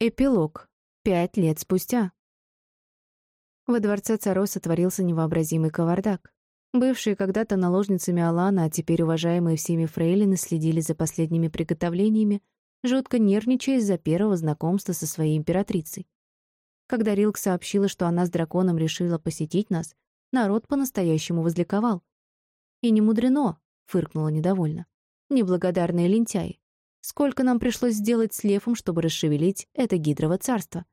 Эпилог. Пять лет спустя. Во дворце Цароса творился невообразимый кавардак. Бывшие когда-то наложницами Алана, а теперь уважаемые всеми фрейлины следили за последними приготовлениями, жутко нервничая из-за первого знакомства со своей императрицей. Когда Рилк сообщила, что она с драконом решила посетить нас, народ по-настоящему возликовал. «И не мудрено», — фыркнула недовольно. «Неблагодарные лентяи. Сколько нам пришлось сделать с Лефом, чтобы расшевелить это гидрово царство?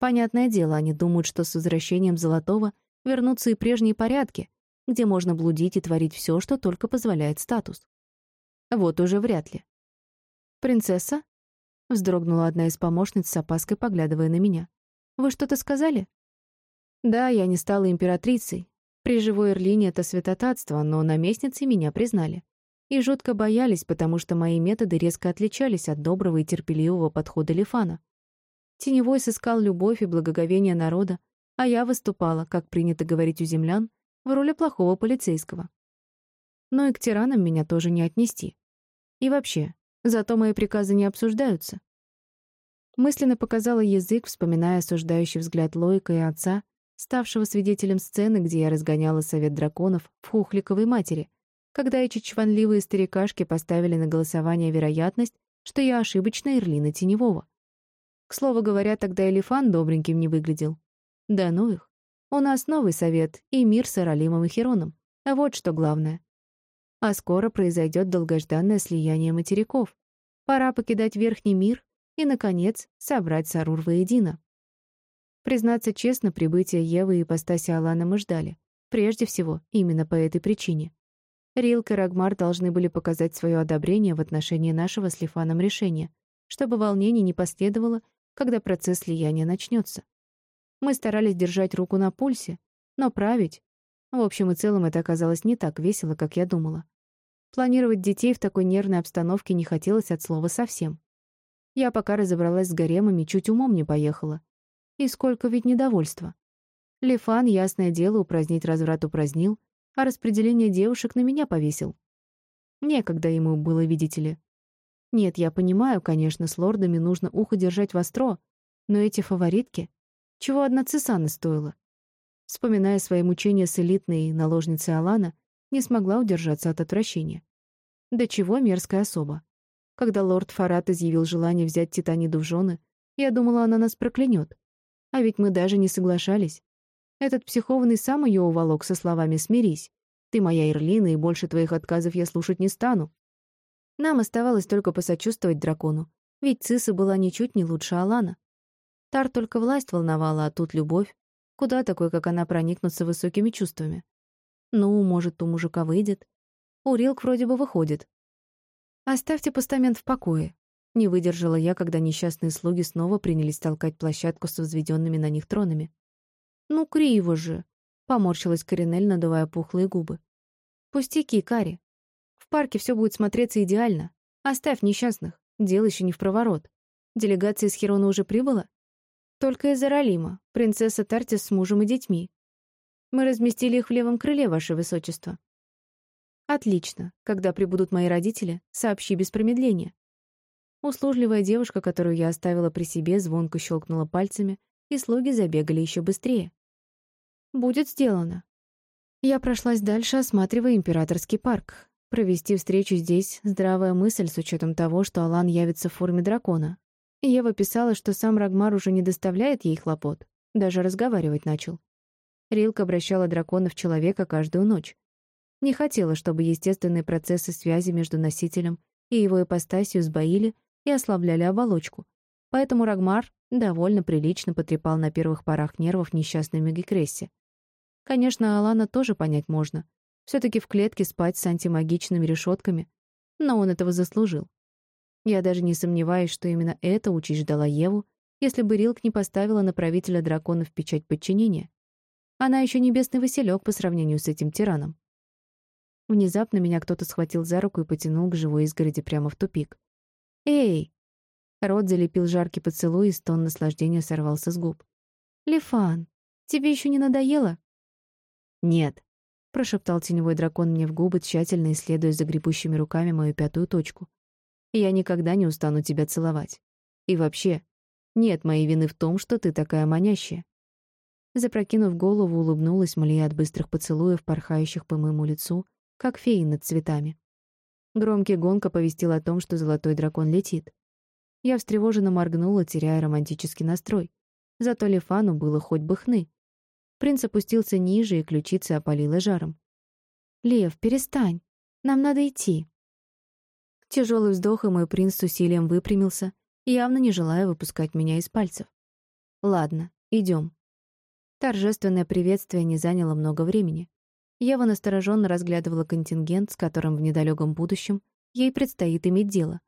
Понятное дело, они думают, что с возвращением Золотого вернутся и прежние порядки, где можно блудить и творить все, что только позволяет статус. Вот уже вряд ли. «Принцесса?» — вздрогнула одна из помощниц с опаской, поглядывая на меня. «Вы что-то сказали?» «Да, я не стала императрицей. При живой Эрлине это святотатство, но наместницей меня признали и жутко боялись, потому что мои методы резко отличались от доброго и терпеливого подхода Лифана. Теневой сыскал любовь и благоговение народа, а я выступала, как принято говорить у землян, в роли плохого полицейского. Но и к тиранам меня тоже не отнести. И вообще, зато мои приказы не обсуждаются. Мысленно показала язык, вспоминая осуждающий взгляд Лойка и отца, ставшего свидетелем сцены, где я разгоняла совет драконов в Хухликовой матери, когда эти чванливые старикашки поставили на голосование вероятность, что я ошибочно Ирлина Теневого. К слову говоря, тогда Элефан добреньким не выглядел. Да ну их. У нас новый совет и мир с Аралимом и Хероном. А вот что главное. А скоро произойдет долгожданное слияние материков. Пора покидать Верхний мир и, наконец, собрать Сарур воедино. Признаться честно, прибытие Евы и ипостаси Алана мы ждали. Прежде всего, именно по этой причине. Рилк и Рагмар должны были показать свое одобрение в отношении нашего с Лифаном решения, чтобы волнений не последовало, когда процесс слияния начнется. Мы старались держать руку на пульсе, но править... В общем и целом это оказалось не так весело, как я думала. Планировать детей в такой нервной обстановке не хотелось от слова совсем. Я пока разобралась с гаремами, чуть умом не поехала. И сколько ведь недовольства. Лифан, ясное дело, упразднить разврат упразднил, а распределение девушек на меня повесил. Некогда ему было, видите ли. Нет, я понимаю, конечно, с лордами нужно ухо держать востро, но эти фаворитки... Чего одна Цесана стоила? Вспоминая свои мучения с элитной наложницей Алана, не смогла удержаться от отвращения. Да чего мерзкая особа. Когда лорд Фарат изъявил желание взять Титаниду в жены, я думала, она нас проклянет. А ведь мы даже не соглашались. Этот психованный сам ее уволок со словами «Смирись. Ты моя Ирлина, и больше твоих отказов я слушать не стану». Нам оставалось только посочувствовать дракону, ведь Циса была ничуть не лучше Алана. Тар только власть волновала, а тут любовь. Куда такой, как она, проникнуться высокими чувствами? Ну, может, у мужика выйдет. У Рилк вроде бы выходит. Оставьте постамент в покое. Не выдержала я, когда несчастные слуги снова принялись толкать площадку с возведенными на них тронами. «Ну, криво же!» — поморщилась Коринель, надувая пухлые губы. «Пустяки, Кари. В парке все будет смотреться идеально. Оставь несчастных. Дело еще не в проворот. Делегация из Херона уже прибыла? Только из Аралима, принцесса Тартис с мужем и детьми. Мы разместили их в левом крыле, ваше высочество. Отлично. Когда прибудут мои родители, сообщи без промедления. Услужливая девушка, которую я оставила при себе, звонко щелкнула пальцами, и слуги забегали еще быстрее. «Будет сделано». Я прошлась дальше, осматривая императорский парк. Провести встречу здесь — здравая мысль с учетом того, что Алан явится в форме дракона. Ева писала, что сам Рагмар уже не доставляет ей хлопот. Даже разговаривать начал. Рилк обращала дракона в человека каждую ночь. Не хотела, чтобы естественные процессы связи между носителем и его ипостасью сбоили и ослабляли оболочку, Поэтому Рагмар довольно прилично потрепал на первых порах нервов несчастной Мегикрессе. Конечно, Алана тоже понять можно. все таки в клетке спать с антимагичными решетками, но он этого заслужил. Я даже не сомневаюсь, что именно эта участь ждала Еву, если бы Рилк не поставила на правителя драконов печать подчинения. Она еще небесный василек по сравнению с этим тираном. Внезапно меня кто-то схватил за руку и потянул к живой изгороди прямо в тупик. «Эй!» Рот залепил жаркий поцелуй, и стон наслаждения сорвался с губ. «Лифан, тебе еще не надоело?» «Нет», — прошептал теневой дракон мне в губы, тщательно исследуя загребущими руками мою пятую точку. «Я никогда не устану тебя целовать. И вообще, Нет моей вины в том, что ты такая манящая. Запрокинув голову, улыбнулась, млея от быстрых поцелуев, порхающих по моему лицу, как феи над цветами. Громкий гонг оповестил о том, что золотой дракон летит. Я встревоженно моргнула, теряя романтический настрой. Зато Лефану было хоть бы хны. Принц опустился ниже, и ключицы опалило жаром. «Лев, перестань. Нам надо идти». Тяжелый вздох, и мой принц с усилием выпрямился, явно не желая выпускать меня из пальцев. «Ладно, идем. Торжественное приветствие не заняло много времени. Ева настороженно разглядывала контингент, с которым в недалеком будущем ей предстоит иметь дело.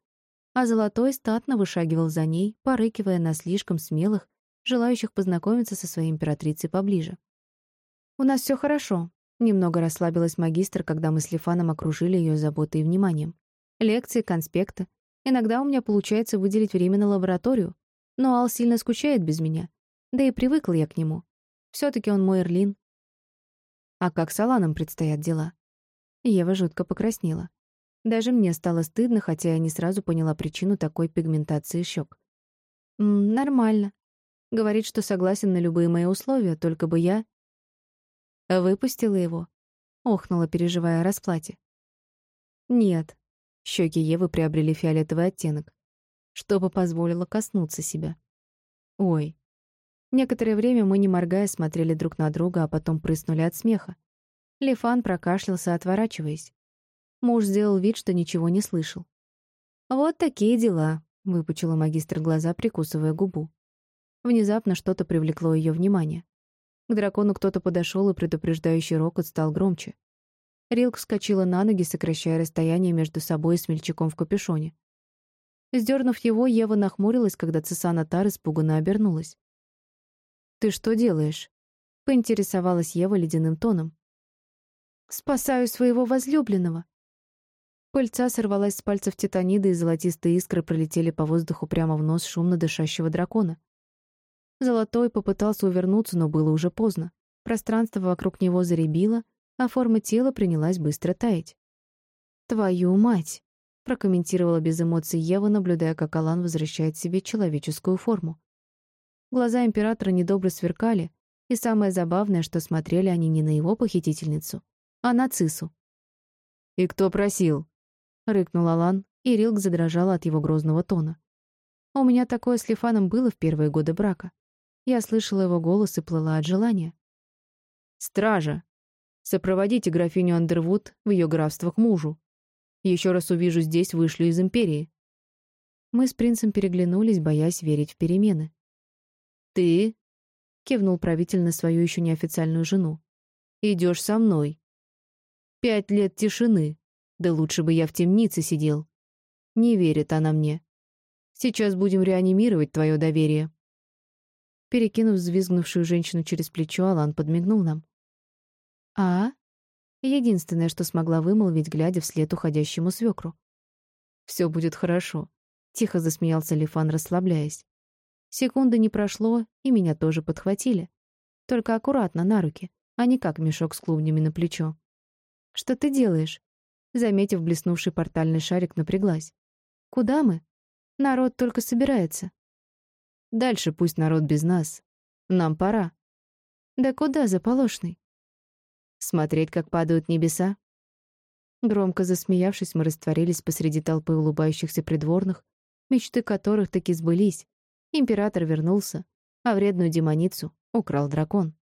А Золотой статно вышагивал за ней, порыкивая на слишком смелых, желающих познакомиться со своей императрицей поближе. «У нас все хорошо», — немного расслабилась магистр, когда мы с Лифаном окружили ее заботой и вниманием. «Лекции, конспекты. Иногда у меня получается выделить время на лабораторию, но Ал сильно скучает без меня. Да и привыкла я к нему все таки он мой Эрлин. А как с Аланом предстоят дела? Ева жутко покраснела. Даже мне стало стыдно, хотя я не сразу поняла причину такой пигментации щек. «Нормально. Говорит, что согласен на любые мои условия, только бы я...» Выпустила его. Охнула, переживая о расплате. «Нет». Щеки Евы приобрели фиолетовый оттенок, чтобы позволило коснуться себя. «Ой, Некоторое время мы, не моргая, смотрели друг на друга, а потом прыснули от смеха. Лифан прокашлялся, отворачиваясь. Муж сделал вид, что ничего не слышал. «Вот такие дела», — выпучила магистр глаза, прикусывая губу. Внезапно что-то привлекло ее внимание. К дракону кто-то подошел, и предупреждающий рокот стал громче. Рилк вскочила на ноги, сокращая расстояние между собой и смельчаком в капюшоне. Сдернув его, Ева нахмурилась, когда Цесана Тар испуганно обернулась. «Ты что делаешь?» — поинтересовалась Ева ледяным тоном. «Спасаю своего возлюбленного». Пыльца сорвалась с пальцев титаниды, и золотистые искры пролетели по воздуху прямо в нос шумно дышащего дракона. Золотой попытался увернуться, но было уже поздно. Пространство вокруг него заребило, а форма тела принялась быстро таять. «Твою мать!» — прокомментировала без эмоций Ева, наблюдая, как Алан возвращает себе человеческую форму. Глаза императора недобро сверкали, и самое забавное, что смотрели они не на его похитительницу, а на Цису. «И кто просил?» — рыкнул Алан, и Рилк задрожала от его грозного тона. У меня такое с Лифаном было в первые годы брака. Я слышала его голос и плыла от желания. «Стража! Сопроводите графиню Андервуд в ее графство к мужу. Еще раз увижу здесь, вышлю из Империи». Мы с принцем переглянулись, боясь верить в перемены. «Ты?» — кивнул правитель на свою еще неофициальную жену. «Идешь со мной. Пять лет тишины. Да лучше бы я в темнице сидел. Не верит она мне. Сейчас будем реанимировать твое доверие». Перекинув взвизгнувшую женщину через плечо, Алан подмигнул нам. «А?» Единственное, что смогла вымолвить, глядя вслед уходящему свекру. «Все будет хорошо», — тихо засмеялся Лифан, расслабляясь. Секунды не прошло, и меня тоже подхватили. Только аккуратно, на руки, а не как мешок с клубнями на плечо. «Что ты делаешь?» Заметив блеснувший портальный шарик, напряглась. «Куда мы? Народ только собирается». «Дальше пусть народ без нас. Нам пора». «Да куда, заполошный?» «Смотреть, как падают небеса?» Громко засмеявшись, мы растворились посреди толпы улыбающихся придворных, мечты которых таки сбылись, Император вернулся, а вредную демоницу украл дракон.